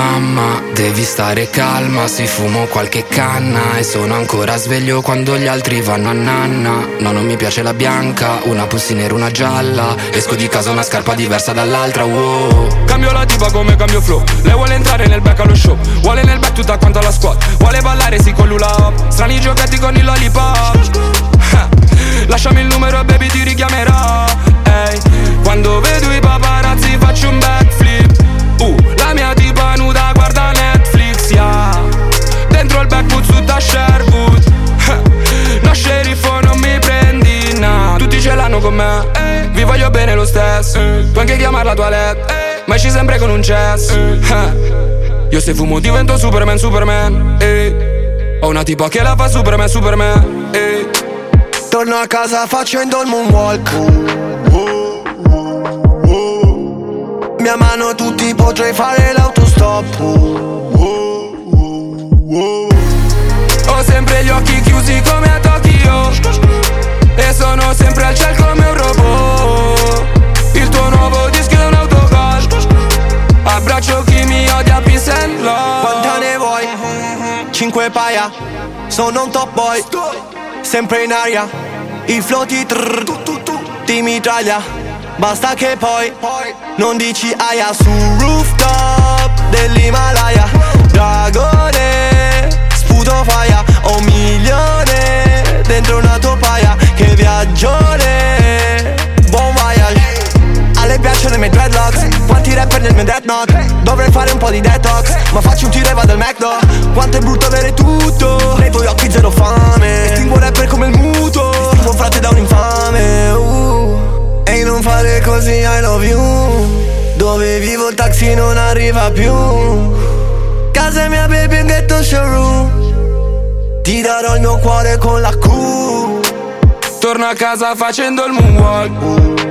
mamma Devi stare calma, si fumo qualche canna E sono ancora sveglio quando gli altri vanno a nanna. No, non mi piace la bianca, una pussy nera, una gialla. Esco di casa una scarpa diversa dall'altra, wow. Cambio la tipa come cambio flow. Lei vuole entrare nel back allo show. Vuole nel back tutta quanta la squad. Vuole ballare sì con l'ula Strani giochetti con il lollipop con me, vi voglio bene lo stesso. Puoi anche chiamarla toilette, ma esci sempre con un cesso Io se fumo divento Superman, Superman, eh. Ho una tipa che la fa Superman, Superman, eh. Torno a casa facendo il moonwalk Mia mano tutti potrei fare l'autostop. Ho sempre gli occhi chiusi come a Tokyo. E sono sempre al cielo 5 paia. Sono un top boy Sempre in aria. I flow ti ti mitraglia Basta che poi Non dici aia. Su rooftop dell'Himalaya miei dreadlocks Quanti rapper nel mio death note. Dovrei fare un po' di detox Ma faccio un tiro e vado al McDo Quanto è brutto avere tutto Nei tuoi occhi zero fame. Estingo rapper come il muto Distingo un frate da un infame. Uh. Ehi non fare così I love you. Dove vivo il taxi non arriva più. Casa mia baby un ghetto showroom. Ti darò il mio cuore con la Q Torno a casa facendo il moonwalk